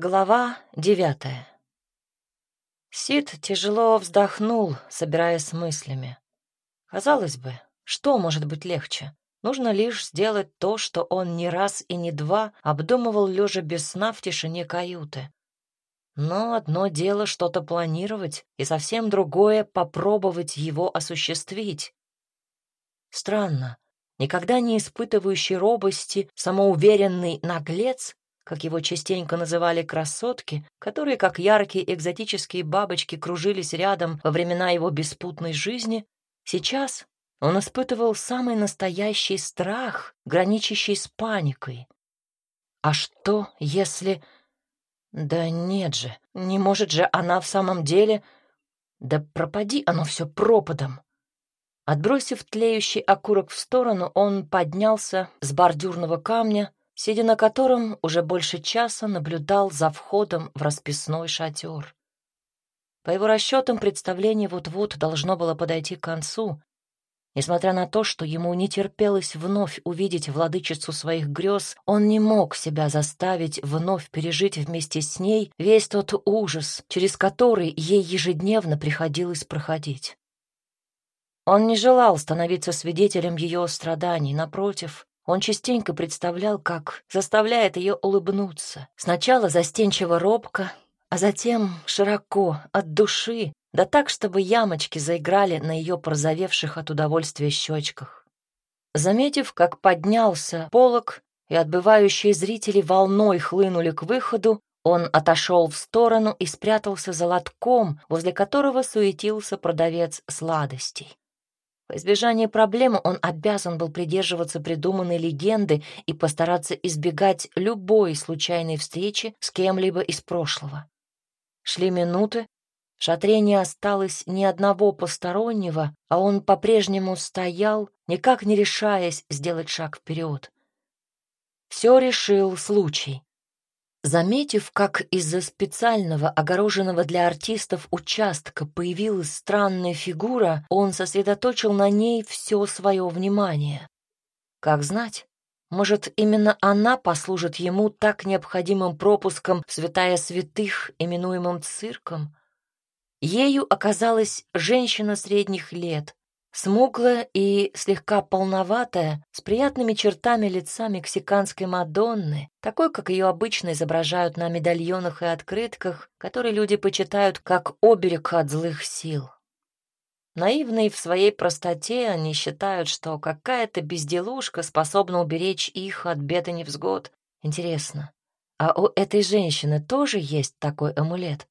Глава девятая. Сид тяжело вздохнул, собираясь с мыслями. Казалось бы, что может быть легче? Нужно лишь сделать то, что он не раз и не два обдумывал лежа без сна в тишине каюты. Но одно дело что-то планировать, и совсем другое — попробовать его осуществить. Странно, никогда не испытывающий робости, самоуверенный наглец как его частенько называли красотки, которые, как яркие экзотические бабочки, кружились рядом во времена его беспутной жизни, сейчас он испытывал самый настоящий страх, граничащий с паникой. А что, если... Да нет же, не может же она в самом деле... Да пропади оно все пропадом. Отбросив тлеющий окурок в сторону, он поднялся с бордюрного камня, сидя на котором уже больше часа наблюдал за входом в расписной шатер. По его расчетам, представление вот-вот должно было подойти к концу. Несмотря на то, что ему не терпелось вновь увидеть владычицу своих грез, он не мог себя заставить вновь пережить вместе с ней весь тот ужас, через который ей ежедневно приходилось проходить. Он не желал становиться свидетелем ее страданий, напротив, он частенько представлял, как заставляет ее улыбнуться. Сначала застенчиво робко, а затем широко, от души, да так, чтобы ямочки заиграли на ее порозовевших от удовольствия щечках. Заметив, как поднялся полог, и отбывающие зрители волной хлынули к выходу, он отошел в сторону и спрятался за лотком, возле которого суетился продавец сладостей. В избежание проблемы он обязан был придерживаться придуманной легенды и постараться избегать любой случайной встречи с кем-либо из прошлого. Шли минуты, в шатре не осталось ни одного постороннего, а он по-прежнему стоял, никак не решаясь сделать шаг вперед. Все решил случай. Заметив, как из-за специального огороженного для артистов участка появилась странная фигура, он сосредоточил на ней все свое внимание. Как знать, может, именно она послужит ему так необходимым пропуском в святая святых, именуемым цирком? Ею оказалась женщина средних лет, Смуглая и слегка полноватая, с приятными чертами лица мексиканской Мадонны, такой, как ее обычно изображают на медальонах и открытках, которые люди почитают как оберег от злых сил. Наивные в своей простоте, они считают, что какая-то безделушка способна уберечь их от бед и невзгод. Интересно, а у этой женщины тоже есть такой амулет?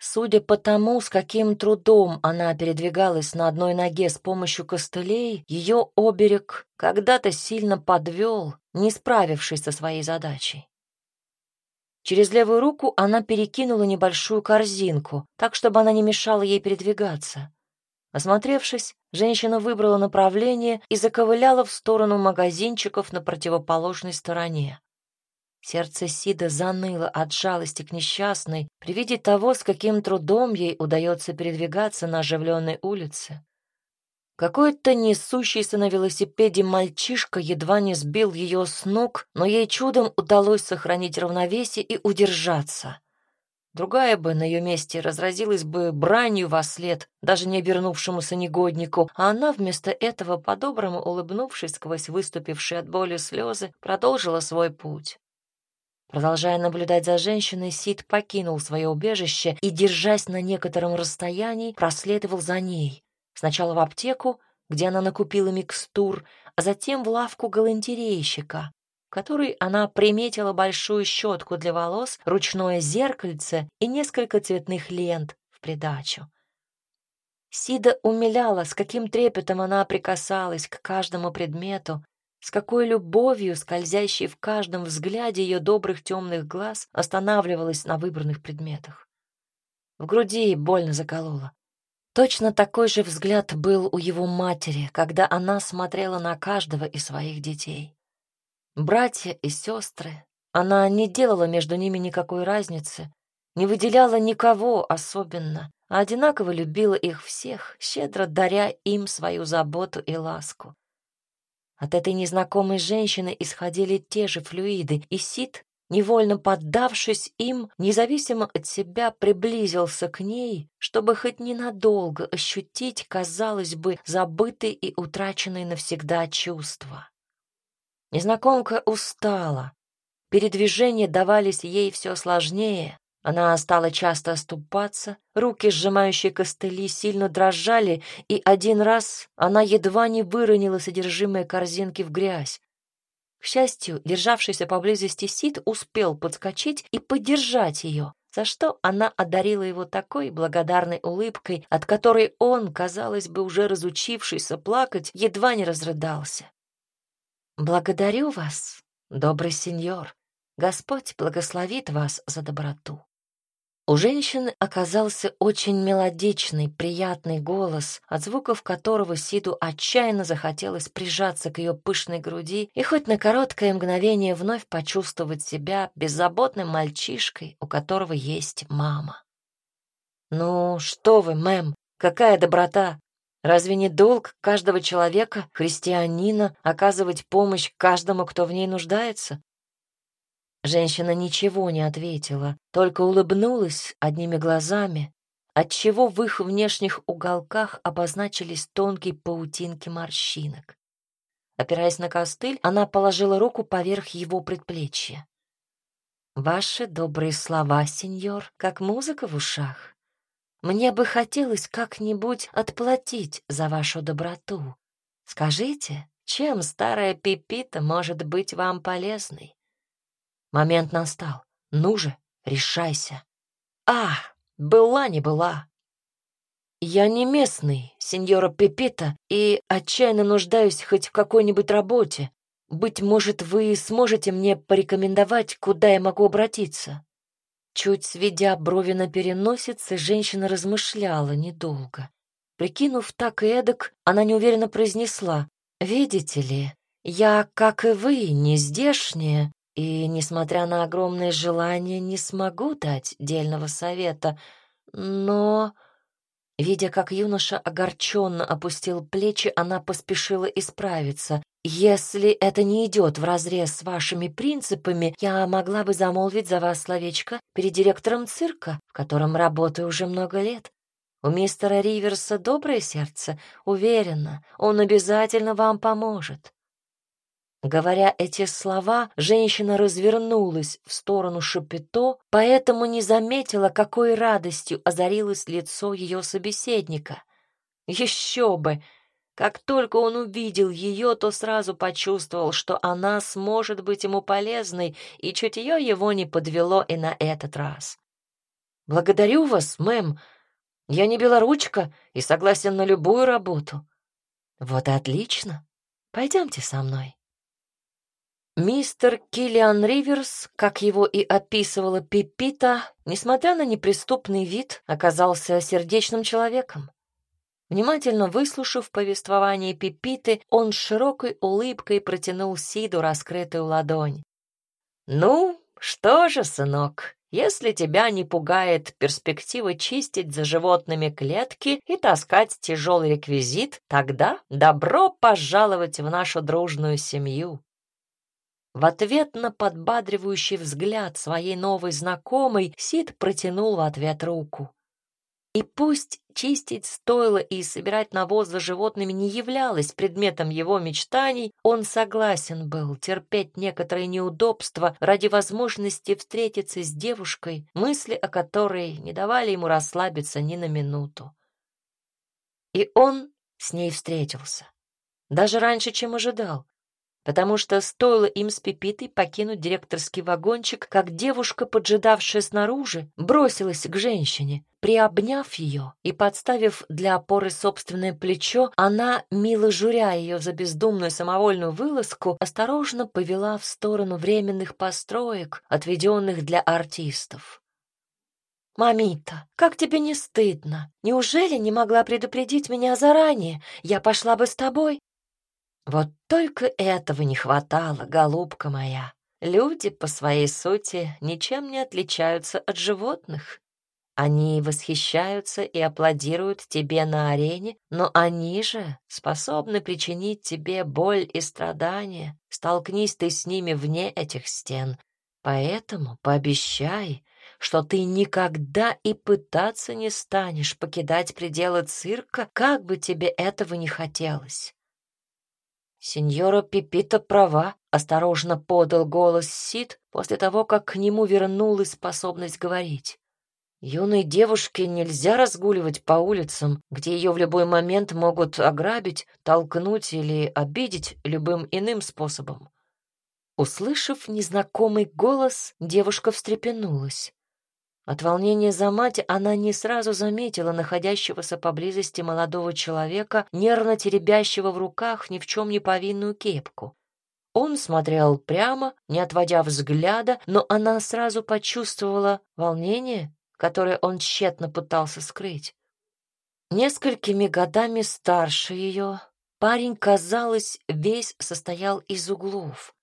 Судя по тому, с каким трудом она передвигалась на одной ноге с помощью костылей, ее оберег когда-то сильно подвел, не справившись со своей задачей. Через левую руку она перекинула небольшую корзинку, так, чтобы она не мешала ей передвигаться. Осмотревшись, женщина выбрала направление и заковыляла в сторону магазинчиков на противоположной стороне. Сердце Сида заныло от жалости к несчастной при виде того, с каким трудом ей удается передвигаться на оживленной улице. Какой-то несущийся на велосипеде мальчишка едва не сбил ее с ног, но ей чудом удалось сохранить равновесие и удержаться. Другая бы на ее месте разразилась бы бранью во след, даже не обернувшемуся негоднику, а она вместо этого, по-доброму улыбнувшись сквозь выступившие от боли слезы, продолжила свой путь. Продолжая наблюдать за женщиной, Сид покинул свое убежище и, держась на некотором расстоянии, проследовал за ней. Сначала в аптеку, где она накупила микстур, а затем в лавку галантерейщика, в которой она приметила большую щетку для волос, ручное зеркальце и несколько цветных лент в придачу. Сида умиляла, с каким трепетом она прикасалась к каждому предмету, с какой любовью, скользящей в каждом взгляде ее добрых темных глаз, останавливалась на выбранных предметах. В груди больно заколола. Точно такой же взгляд был у его матери, когда она смотрела на каждого из своих детей. Братья и сестры, она не делала между ними никакой разницы, не выделяла никого особенно, а одинаково любила их всех, щедро даря им свою заботу и ласку. От этой незнакомой женщины исходили те же флюиды, и Сид невольно поддавшись им, независимо от себя приблизился к ней, чтобы хоть ненадолго ощутить, казалось бы, забытые и утраченные навсегда чувства. Незнакомка устала. Передвижения давались ей все сложнее. Она стала часто оступаться, руки, сжимающие костыли, сильно дрожали, и один раз она едва не выронила содержимое корзинки в грязь. К счастью, державшийся поблизости Сид успел подскочить и поддержать ее, за что она одарила его такой благодарной улыбкой, от которой он, казалось бы, уже разучившийся плакать, едва не разрыдался. «Благодарю вас, добрый сеньор. Господь благословит вас за доброту». У женщины оказался очень мелодичный, приятный голос, от звуков которого Сиду отчаянно захотелось прижаться к ее пышной груди и хоть на короткое мгновение вновь почувствовать себя беззаботным мальчишкой, у которого есть мама. «Ну, что вы, мэм, какая доброта! Разве не долг каждого человека, христианина, оказывать помощь каждому, кто в ней нуждается? Женщина ничего не ответила, только улыбнулась одними глазами, отчего в их внешних уголках обозначились тонкие паутинки морщинок. Опираясь на костыль, она положила руку поверх его предплечья. «Ваши добрые слова, сеньор, как музыка в ушах. Мне бы хотелось как-нибудь отплатить за вашу доброту. Скажите, чем старая Пипита может быть вам полезной?» Момент настал. Ну же, решайся. А, была не была. Я не местный, сеньора Пепита, и отчаянно нуждаюсь хоть в какой-нибудь работе. Быть может, вы сможете мне порекомендовать, куда я могу обратиться?» Чуть сведя брови на переносице, женщина размышляла недолго. Прикинув так и эдак, она неуверенно произнесла, «Видите ли, я, как и вы, не здешняя, и, несмотря на огромное желание, не смогу дать дельного совета. Но, видя, как юноша огорченно опустил плечи, она поспешила исправиться. «Если это не идет вразрез с вашими принципами, я могла бы замолвить за вас словечко перед директором цирка, в котором работаю уже много лет. У мистера Риверса доброе сердце, уверена, он обязательно вам поможет». Говоря эти слова, женщина развернулась в сторону Шапито, поэтому не заметила, какой радостью озарилось лицо ее собеседника. Еще бы! Как только он увидел ее, то сразу почувствовал, что она сможет быть ему полезной, и чутье его не подвело и на этот раз. «Благодарю вас, мэм. Я не белоручка и согласен на любую работу». «Вот и отлично. Пойдемте со мной». Мистер Киллиан Риверс, как его и описывала Пипита, несмотря на неприступный вид, оказался сердечным человеком. Внимательно выслушав повествование Пипиты, он широкой улыбкой протянул Сиду раскрытую ладонь. «Ну, что же, сынок, если тебя не пугает перспектива чистить за животными клетки и таскать тяжелый реквизит, тогда добро пожаловать в нашу дружную семью. В ответ на подбадривающий взгляд своей новой знакомой Сид протянул в ответ руку. И пусть чистить стоило и собирать навоз за животными не являлось предметом его мечтаний, он согласен был терпеть некоторые неудобства ради возможности встретиться с девушкой, мысли о которой не давали ему расслабиться ни на минуту. И он с ней встретился. Даже раньше, чем ожидал потому что стоило им с Пепитой покинуть директорский вагончик, как девушка, поджидавшая снаружи, бросилась к женщине. Приобняв ее и подставив для опоры собственное плечо, она, мило журя ее за бездумную самовольную вылазку, осторожно повела в сторону временных построек, отведенных для артистов. «Мамита, как тебе не стыдно? Неужели не могла предупредить меня заранее? Я пошла бы с тобой». Вот только этого не хватало, голубка моя. Люди по своей сути ничем не отличаются от животных. Они восхищаются и аплодируют тебе на арене, но они же способны причинить тебе боль и страдания. Столкнись ты с ними вне этих стен. Поэтому пообещай, что ты никогда и пытаться не станешь покидать пределы цирка, как бы тебе этого не хотелось. Сеньора Пипита права, осторожно подал голос Сид после того, как к нему вернулась способность говорить. Юной девушке нельзя разгуливать по улицам, где ее в любой момент могут ограбить, толкнуть или обидеть любым иным способом. Услышав незнакомый голос, девушка встрепенулась. От волнения за мать она не сразу заметила находящегося поблизости молодого человека, нервно теребящего в руках ни в чем не повинную кепку. Он смотрел прямо, не отводя взгляда, но она сразу почувствовала волнение, которое он тщетно пытался скрыть. Несколькими годами старше ее, парень, казалось, весь состоял из углов.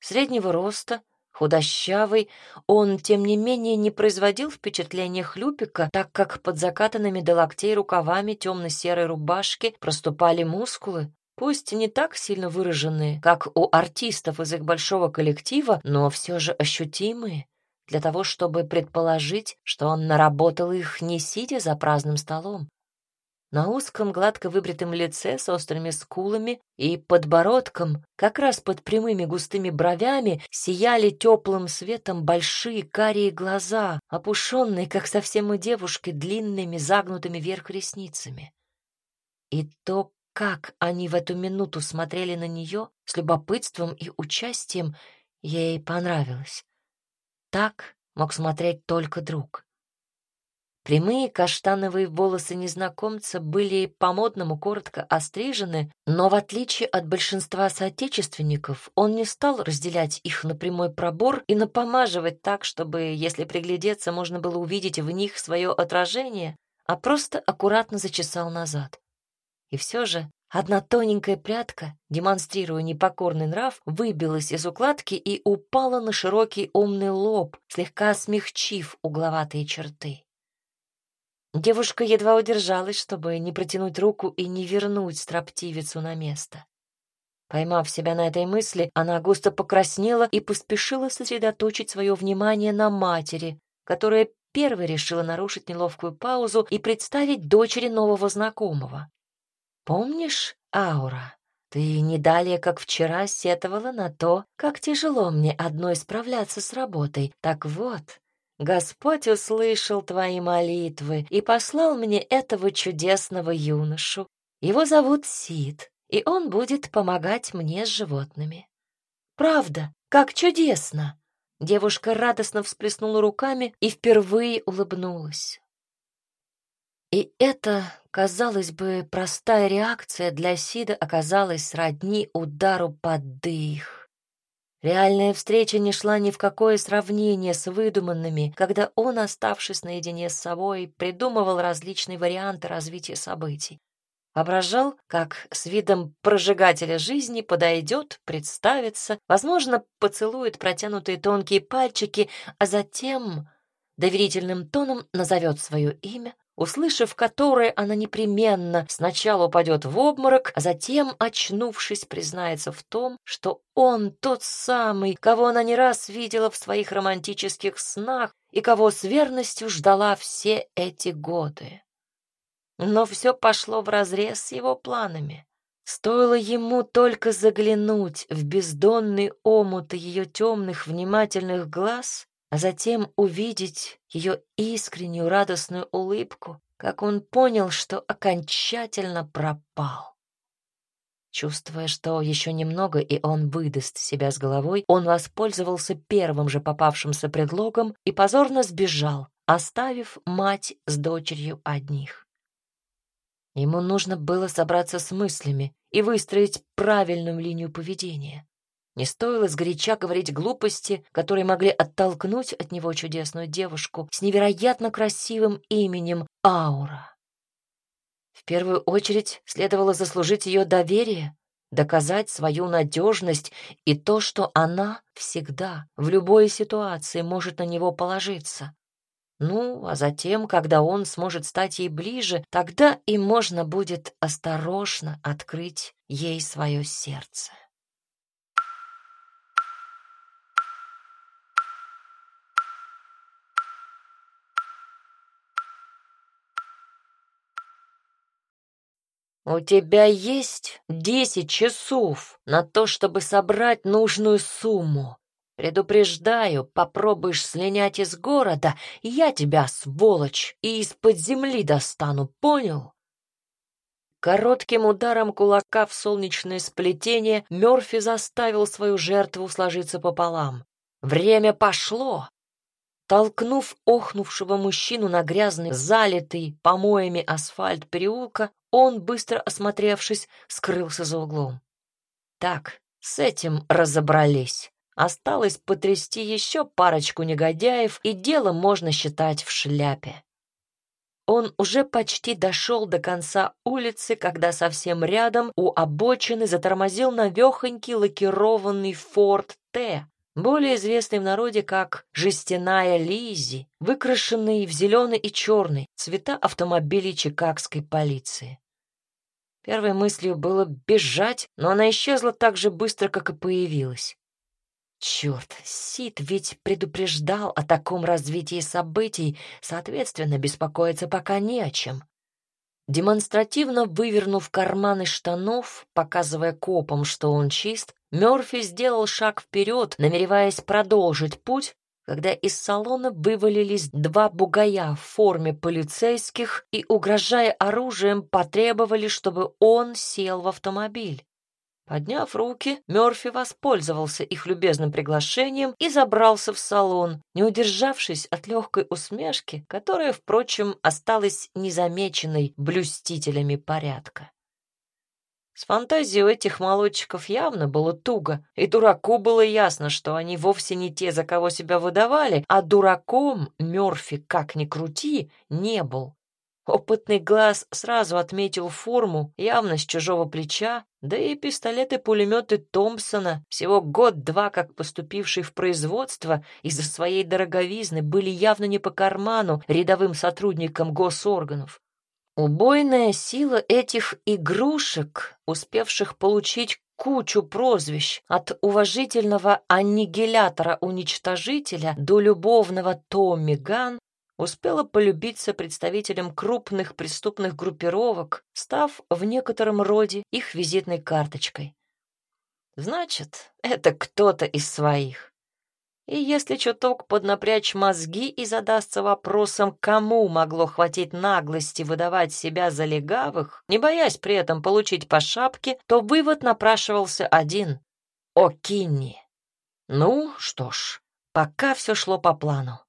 Среднего роста, Худощавый, он, тем не менее, не производил впечатления хлюпика, так как под закатанными до локтей рукавами темно-серой рубашки проступали мускулы, пусть не так сильно выраженные, как у артистов из их большого коллектива, но все же ощутимые, для того, чтобы предположить, что он наработал их не сидя за праздным столом, на узком, гладко выбритом лице с острыми скулами и подбородком, как раз под прямыми густыми бровями, сияли теплым светом большие карие глаза, опушенные, как совсем у девушки, длинными загнутыми вверх ресницами. И то, как они в эту минуту смотрели на нее с любопытством и участием, ей понравилось. Так мог смотреть только друг. Прямые каштановые волосы незнакомца были по-модному коротко острижены, но в отличие от большинства соотечественников, он не стал разделять их на прямой пробор и напомаживать так, чтобы, если приглядеться, можно было увидеть в них свое отражение, а просто аккуратно зачесал назад. И все же одна тоненькая прядка, демонстрируя непокорный нрав, выбилась из укладки и упала на широкий умный лоб, слегка смягчив угловатые черты. Девушка едва удержалась, чтобы не протянуть руку и не вернуть строптивицу на место. Поймав себя на этой мысли, она густо покраснела и поспешила сосредоточить свое внимание на матери, которая первой решила нарушить неловкую паузу и представить дочери нового знакомого. «Помнишь, Аура, ты не далее, как вчера, сетовала на то, как тяжело мне одной справляться с работой. Так вот, Господь услышал твои молитвы и послал мне этого чудесного юношу. Его зовут Сид, и он будет помогать мне с животными. Правда, как чудесно! Девушка радостно всплеснула руками и впервые улыбнулась. И это, казалось бы, простая реакция для Сида оказалась сродни удару под дых. Реальная встреча не шла ни в какое сравнение с выдуманными, когда он, оставшись наедине с собой, придумывал различные варианты развития событий. Воображал, как с видом прожигателя жизни подойдет, представится, возможно, поцелует протянутые тонкие пальчики, а затем доверительным тоном назовет свое имя, услышав которое, она непременно сначала упадет в обморок, а затем, очнувшись, признается в том, что он тот самый, кого она не раз видела в своих романтических снах и кого с верностью ждала все эти годы. Но все пошло вразрез с его планами. Стоило ему только заглянуть в бездонный омут ее темных внимательных глаз, а затем увидеть ее искреннюю радостную улыбку, как он понял, что окончательно пропал. Чувствуя, что еще немного, и он выдаст себя с головой, он воспользовался первым же попавшимся предлогом и позорно сбежал, оставив мать с дочерью одних. Ему нужно было собраться с мыслями и выстроить правильную линию поведения. Не стоило сгоряча говорить глупости, которые могли оттолкнуть от него чудесную девушку с невероятно красивым именем Аура. В первую очередь следовало заслужить ее доверие, доказать свою надежность и то, что она всегда, в любой ситуации может на него положиться. Ну, а затем, когда он сможет стать ей ближе, тогда и можно будет осторожно открыть ей свое сердце. «У тебя есть десять часов на то, чтобы собрать нужную сумму. Предупреждаю, попробуешь слинять из города, я тебя, сволочь, и из-под земли достану, понял?» Коротким ударом кулака в солнечное сплетение Мёрфи заставил свою жертву сложиться пополам. «Время пошло!» Толкнув охнувшего мужчину на грязный, залитый помоями асфальт переулка, он, быстро осмотревшись, скрылся за углом. Так, с этим разобрались. Осталось потрясти еще парочку негодяев, и дело можно считать в шляпе. Он уже почти дошел до конца улицы, когда совсем рядом у обочины затормозил навехонький лакированный Форд Т, более известный в народе как «жестяная Лизи», выкрашенный в зеленый и черный цвета автомобилей чикагской полиции. Первой мыслью было бежать, но она исчезла так же быстро, как и появилась. Черт, Сид ведь предупреждал о таком развитии событий, соответственно, беспокоиться пока не о чем. Демонстративно вывернув карманы штанов, показывая копам, что он чист, Мёрфи сделал шаг вперед, намереваясь продолжить путь, когда из салона вывалились два бугая в форме полицейских и, угрожая оружием, потребовали, чтобы он сел в автомобиль. Подняв руки, Мёрфи воспользовался их любезным приглашением и забрался в салон, не удержавшись от легкой усмешки, которая, впрочем, осталась незамеченной блюстителями порядка. С фантазией у этих молодчиков явно было туго, и дураку было ясно, что они вовсе не те, за кого себя выдавали, а дураком Мёрфи, как ни крути, не был. Опытный глаз сразу отметил форму, явно с чужого плеча, да и пистолеты-пулеметы Томпсона, всего год-два как поступившие в производство, из-за своей дороговизны были явно не по карману рядовым сотрудникам госорганов. Убойная сила этих игрушек, успевших получить кучу прозвищ, от уважительного аннигилятора-уничтожителя до любовного Томми Ган, успела полюбиться представителям крупных преступных группировок, став в некотором роде их визитной карточкой. Значит, это кто-то из своих. И если чуток поднапрячь мозги и задастся вопросом, кому могло хватить наглости выдавать себя за легавых, не боясь при этом получить по шапке, то вывод напрашивался один — о Кинни. Ну, что ж, пока все шло по плану.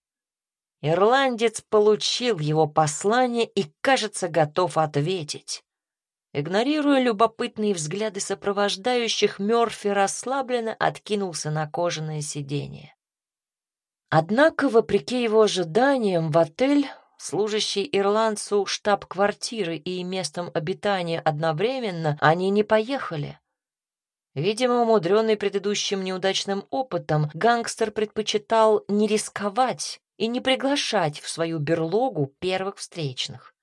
Ирландец получил его послание и, кажется, готов ответить. Игнорируя любопытные взгляды сопровождающих, Мёрфи расслабленно откинулся на кожаное сиденье. Однако, вопреки его ожиданиям, в отель, служащий ирландцу штаб-квартиры и местом обитания одновременно, они не поехали. Видимо, умудренный предыдущим неудачным опытом, гангстер предпочитал не рисковать и не приглашать в свою берлогу первых встречных.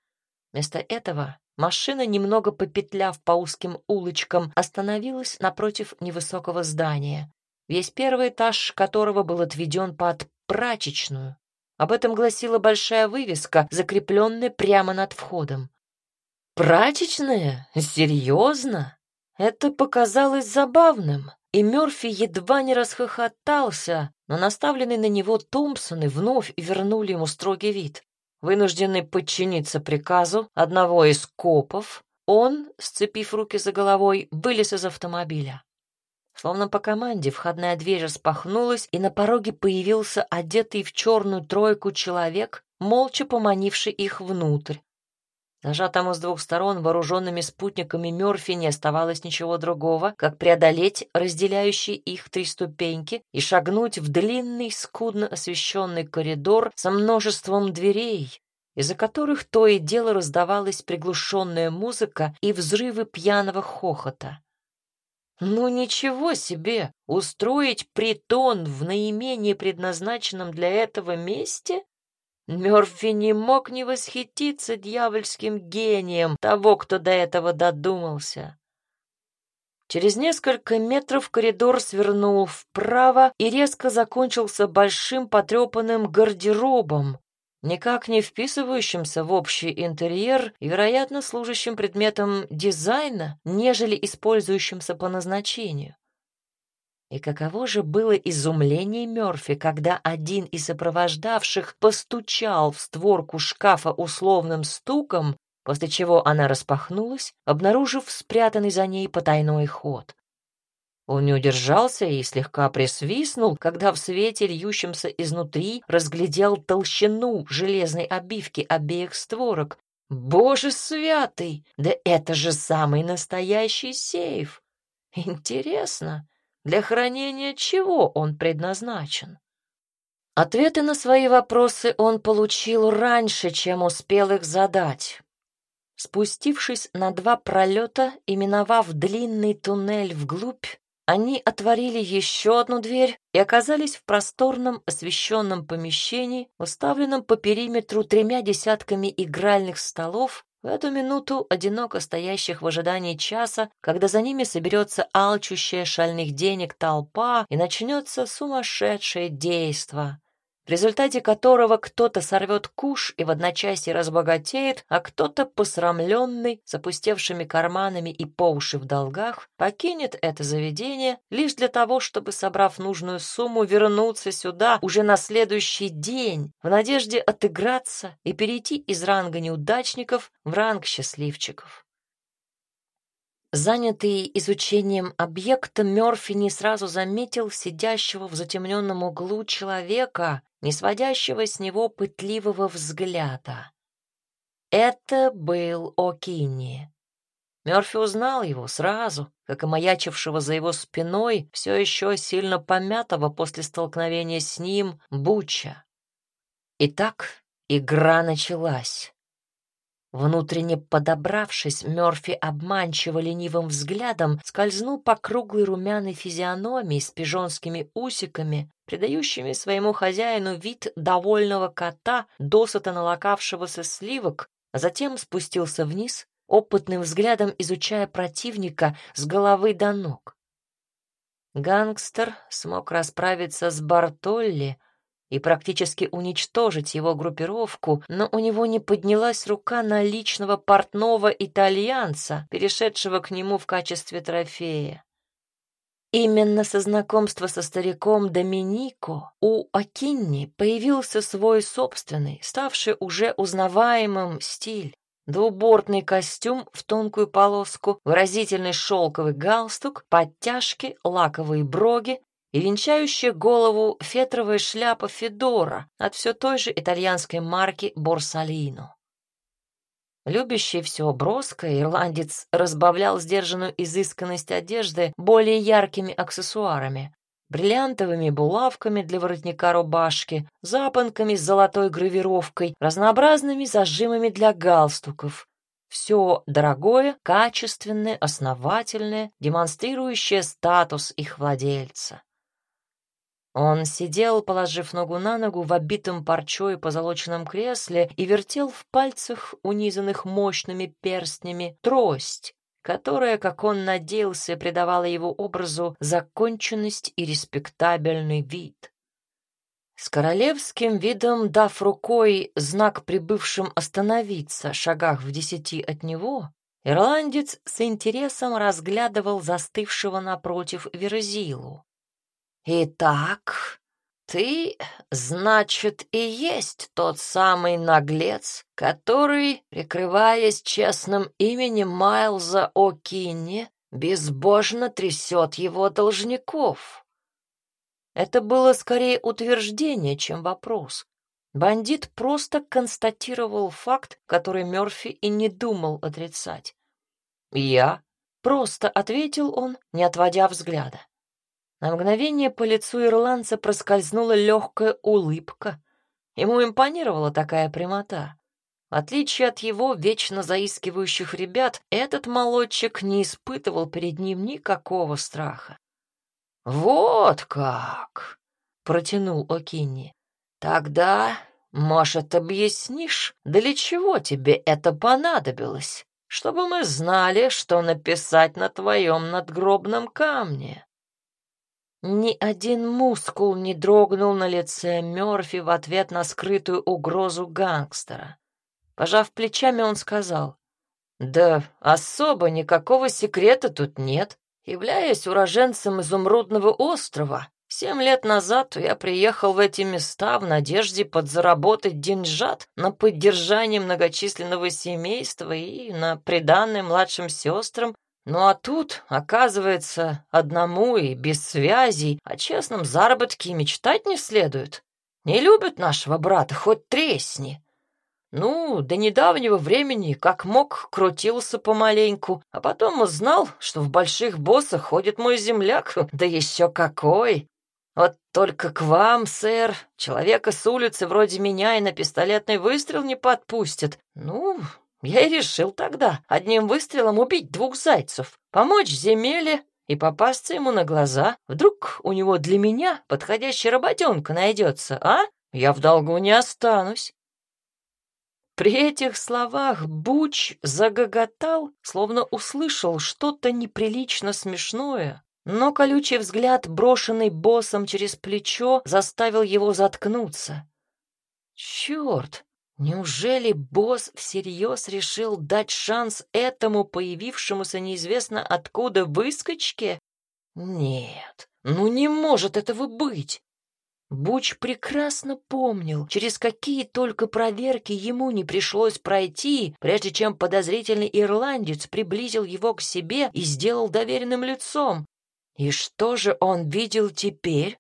Вместо этого машина, немного попетляв по узким улочкам, остановилась напротив невысокого здания, весь первый этаж которого был отведен под прачечную. Об этом гласила большая вывеска, закрепленная прямо над входом. «Прачечная? Серьезно?» Это показалось забавным, и Мёрфи едва не расхохотался, но наставленный на него Томпсоны вновь вернули ему строгий вид. Вынужденный подчиниться приказу одного из копов, он, сцепив руки за головой, вылез из автомобиля. Словно по команде входная дверь распахнулась, и на пороге появился одетый в черную тройку человек, молча поманивший их внутрь. Зажатому с двух сторон вооруженными спутниками Мёрфи не оставалось ничего другого, как преодолеть разделяющие их три ступеньки и шагнуть в длинный, скудно освещенный коридор со множеством дверей, из-за которых то и дело раздавалась приглушенная музыка и взрывы пьяного хохота. Ну ничего себе! Устроить притон в наименее предназначенном для этого месте? Мёрфи не мог не восхититься дьявольским гением того, кто до этого додумался. Через несколько метров коридор свернул вправо и резко закончился большим потрепанным гардеробом, никак не вписывающимся в общий интерьер и, вероятно, служащим предметом дизайна, нежели использующимся по назначению. И каково же было изумление Мёрфи, когда один из сопровождавших постучал в створку шкафа условным стуком, после чего она распахнулась, обнаружив спрятанный за ней потайной ход. Он не удержался и слегка присвистнул, когда в свете, льющемся изнутри, разглядел толщину железной обивки обеих створок. «Боже святый! Да это же самый настоящий сейф! Интересно, для хранения чего он предназначен?» Ответы на свои вопросы он получил раньше, чем успел их задать. Спустившись на два пролета и миновав длинный туннель вглубь, они отворили еще одну дверь и оказались в просторном освещенном помещении, уставленном по периметру тремя десятками игральных столов, в эту минуту одиноко стоящих в ожидании часа, когда за ними соберется алчущая шальных денег толпа и начнется сумасшедшее действо в результате которого кто-то сорвет куш и в одночасье разбогатеет, а кто-то, посрамленный, с опустевшими карманами и по уши в долгах, покинет это заведение лишь для того, чтобы, собрав нужную сумму, вернуться сюда уже на следующий день в надежде отыграться и перейти из ранга неудачников в ранг счастливчиков. Занятый изучением объекта, Мёрфи не сразу заметил сидящего в затемненном углу человека, не сводящего с него пытливого взгляда. Это был О'Кинни. Мёрфи узнал его сразу, как и маячившего за его спиной, все еще сильно помятого после столкновения с ним, Буча. Итак, игра началась. Внутренне подобравшись, Мёрфи обманчиво ленивым взглядом скользнул по круглой румяной физиономии с пижонскими усиками, придающими своему хозяину вид довольного кота, досыта налокавшегося сливок, а затем спустился вниз, опытным взглядом изучая противника с головы до ног. Гангстер смог расправиться с Бартолли, и практически уничтожить его группировку, но у него не поднялась рука на личного портного итальянца, перешедшего к нему в качестве трофея. Именно со знакомства со стариком Доминико у Акинни появился свой собственный, ставший уже узнаваемым стиль. Двубортный костюм в тонкую полоску, выразительный шелковый галстук, подтяжки, лаковые броги, и венчающая голову фетровая шляпа Федора от все той же итальянской марки Борсалино. Любящий все броское, ирландец разбавлял сдержанную изысканность одежды более яркими аксессуарами, бриллиантовыми булавками для воротника рубашки, запонками с золотой гравировкой, разнообразными зажимами для галстуков. Все дорогое, качественное, основательное, демонстрирующее статус их владельца. Он сидел, положив ногу на ногу в обитом парчой позолоченном кресле и вертел в пальцах, унизанных мощными перстнями, трость, которая, как он надеялся, придавала его образу законченность и респектабельный вид. С королевским видом, дав рукой знак прибывшим остановиться шагах в десяти от него, ирландец с интересом разглядывал застывшего напротив Верзилу. «Итак, ты, значит, и есть тот самый наглец, который, прикрываясь честным именем Майлза О'Кинни, безбожно трясет его должников». Это было скорее утверждение, чем вопрос. Бандит просто констатировал факт, который Мёрфи и не думал отрицать. «Я?» — просто ответил он, не отводя взгляда. На мгновение по лицу ирландца проскользнула легкая улыбка. Ему импонировала такая прямота. В отличие от его вечно заискивающих ребят, этот молодчик не испытывал перед ним никакого страха. «Вот как!» — протянул Окинни. «Тогда, может, объяснишь, для чего тебе это понадобилось, чтобы мы знали, что написать на твоем надгробном камне?» Ни один мускул не дрогнул на лице Мёрфи в ответ на скрытую угрозу гангстера. Пожав плечами, он сказал, «Да особо никакого секрета тут нет. Являясь уроженцем Изумрудного острова, семь лет назад я приехал в эти места в надежде подзаработать деньжат на поддержание многочисленного семейства и на приданное младшим сестрам ну а тут, оказывается, одному и без связей о честном заработке мечтать не следует. Не любят нашего брата, хоть тресни. Ну, до недавнего времени, как мог, крутился помаленьку, а потом узнал, что в больших боссах ходит мой земляк, да еще какой. Вот только к вам, сэр, человека с улицы вроде меня и на пистолетный выстрел не подпустят. Ну, я и решил тогда одним выстрелом убить двух зайцев, помочь земеле и попасться ему на глаза. Вдруг у него для меня подходящая работенка найдется, а? Я в долгу не останусь. При этих словах Буч загоготал, словно услышал что-то неприлично смешное, но колючий взгляд, брошенный боссом через плечо, заставил его заткнуться. «Черт! Неужели босс всерьез решил дать шанс этому появившемуся неизвестно откуда выскочке? Нет, ну не может этого быть. Буч прекрасно помнил, через какие только проверки ему не пришлось пройти, прежде чем подозрительный ирландец приблизил его к себе и сделал доверенным лицом. И что же он видел теперь?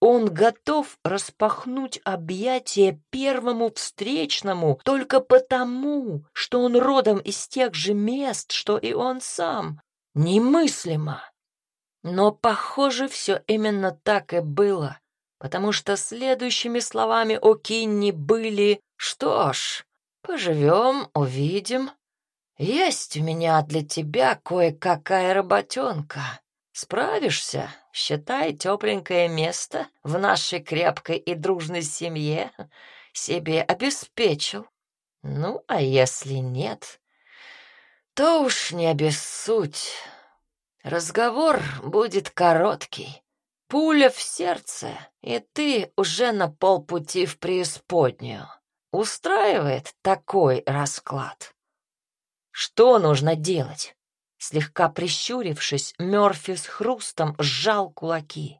Он готов распахнуть объятия первому встречному только потому, что он родом из тех же мест, что и он сам. Немыслимо. Но, похоже, все именно так и было, потому что следующими словами у Кинни были «Что ж, поживем, увидим. Есть у меня для тебя кое-какая работенка». Справишься, считай, тепленькое место в нашей крепкой и дружной семье себе обеспечил. Ну, а если нет, то уж не обессудь. Разговор будет короткий. Пуля в сердце, и ты уже на полпути в преисподнюю. Устраивает такой расклад. Что нужно делать? Слегка прищурившись, Мёрфи с хрустом сжал кулаки.